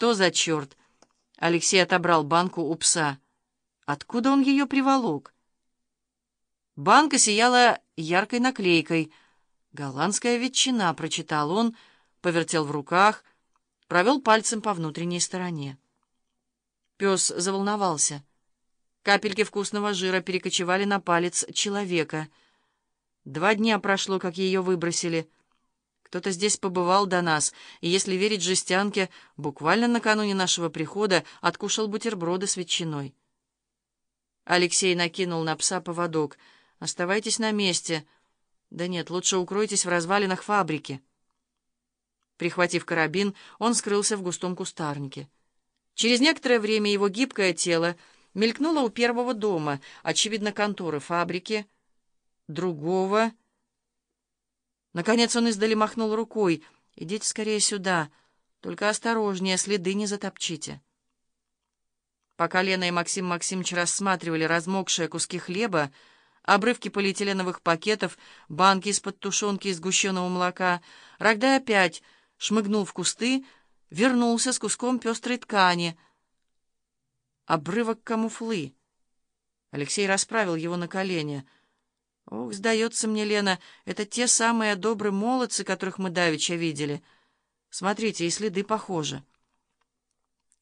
Что за черт? Алексей отобрал банку у пса. Откуда он ее приволок? Банка сияла яркой наклейкой. «Голландская ветчина», — прочитал он, повертел в руках, провел пальцем по внутренней стороне. Пес заволновался. Капельки вкусного жира перекочевали на палец человека. Два дня прошло, как ее выбросили. Кто-то здесь побывал до нас, и, если верить жестянке, буквально накануне нашего прихода откушал бутерброды с ветчиной. Алексей накинул на пса поводок. «Оставайтесь на месте». «Да нет, лучше укройтесь в развалинах фабрики». Прихватив карабин, он скрылся в густом кустарнике. Через некоторое время его гибкое тело мелькнуло у первого дома, очевидно, конторы фабрики, другого. Наконец он издали махнул рукой. «Идите скорее сюда, только осторожнее, следы не затопчите». Пока Лена и Максим Максимович рассматривали размокшие куски хлеба, обрывки полиэтиленовых пакетов, банки из-под тушенки и сгущенного молока, Рогдай опять шмыгнул в кусты, вернулся с куском пестрой ткани. Обрывок камуфлы. Алексей расправил его на колени. «Ох, сдается мне, Лена, это те самые добрые молодцы, которых мы давеча видели. Смотрите, и следы похожи».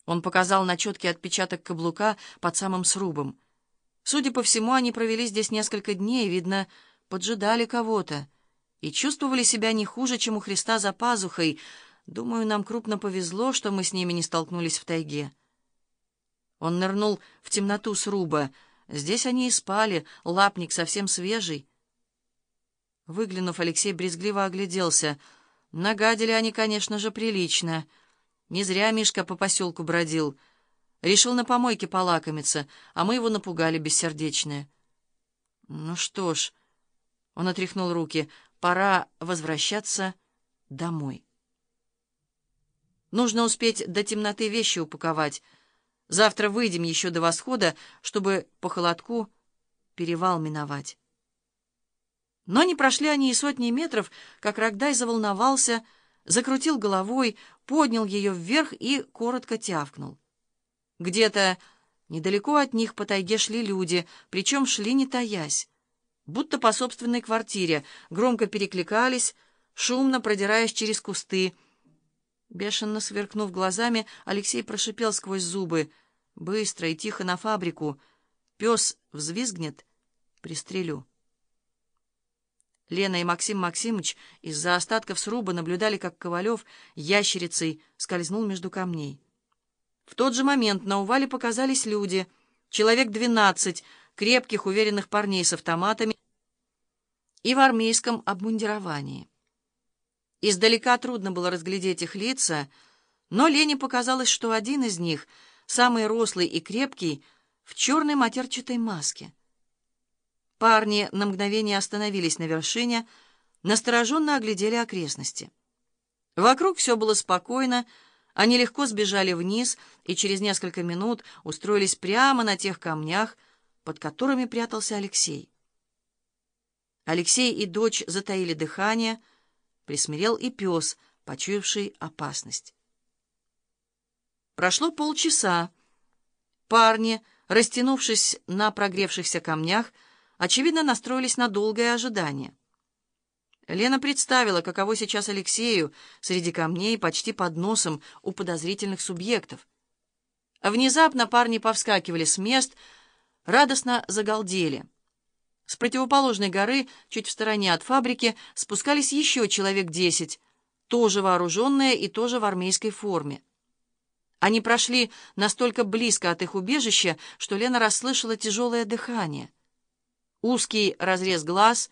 Он показал на четкий отпечаток каблука под самым срубом. Судя по всему, они провели здесь несколько дней, видно, поджидали кого-то и чувствовали себя не хуже, чем у Христа за пазухой. Думаю, нам крупно повезло, что мы с ними не столкнулись в тайге. Он нырнул в темноту сруба. Здесь они и спали, лапник совсем свежий. Выглянув, Алексей брезгливо огляделся. Нагадили они, конечно же, прилично — не зря Мишка по поселку бродил. Решил на помойке полакомиться, а мы его напугали бессердечные. Ну что ж, он отряхнул руки, пора возвращаться домой. Нужно успеть до темноты вещи упаковать. Завтра выйдем еще до восхода, чтобы по холодку перевал миновать. Но не прошли они и сотни метров, как Рогдай заволновался, закрутил головой, поднял ее вверх и коротко тявкнул. Где-то недалеко от них по тайге шли люди, причем шли не таясь, будто по собственной квартире, громко перекликались, шумно продираясь через кусты. Бешено сверкнув глазами, Алексей прошипел сквозь зубы. «Быстро и тихо на фабрику. Пес взвизгнет, пристрелю». Лена и Максим Максимыч из-за остатков сруба наблюдали, как Ковалев ящерицей скользнул между камней. В тот же момент на увале показались люди, человек двенадцать, крепких, уверенных парней с автоматами и в армейском обмундировании. Издалека трудно было разглядеть их лица, но Лене показалось, что один из них, самый рослый и крепкий, в черной матерчатой маске. Парни на мгновение остановились на вершине, настороженно оглядели окрестности. Вокруг все было спокойно, они легко сбежали вниз и через несколько минут устроились прямо на тех камнях, под которыми прятался Алексей. Алексей и дочь затаили дыхание, присмирел и пес, почуявший опасность. Прошло полчаса. Парни, растянувшись на прогревшихся камнях, очевидно, настроились на долгое ожидание. Лена представила, каково сейчас Алексею среди камней почти под носом у подозрительных субъектов. Внезапно парни повскакивали с мест, радостно загалдели. С противоположной горы, чуть в стороне от фабрики, спускались еще человек десять, тоже вооруженные и тоже в армейской форме. Они прошли настолько близко от их убежища, что Лена расслышала тяжелое дыхание — Узкий разрез глаз,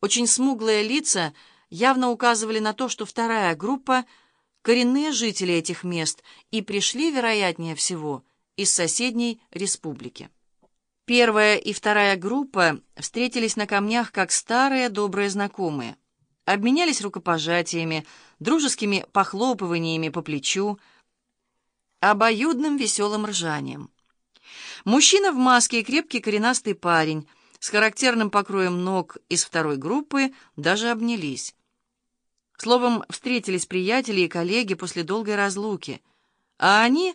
очень смуглые лица явно указывали на то, что вторая группа — коренные жители этих мест и пришли, вероятнее всего, из соседней республики. Первая и вторая группа встретились на камнях как старые добрые знакомые, обменялись рукопожатиями, дружескими похлопываниями по плечу, обоюдным веселым ржанием. Мужчина в маске и крепкий коренастый парень — с характерным покроем ног из второй группы даже обнялись. Словом, встретились приятели и коллеги после долгой разлуки. а они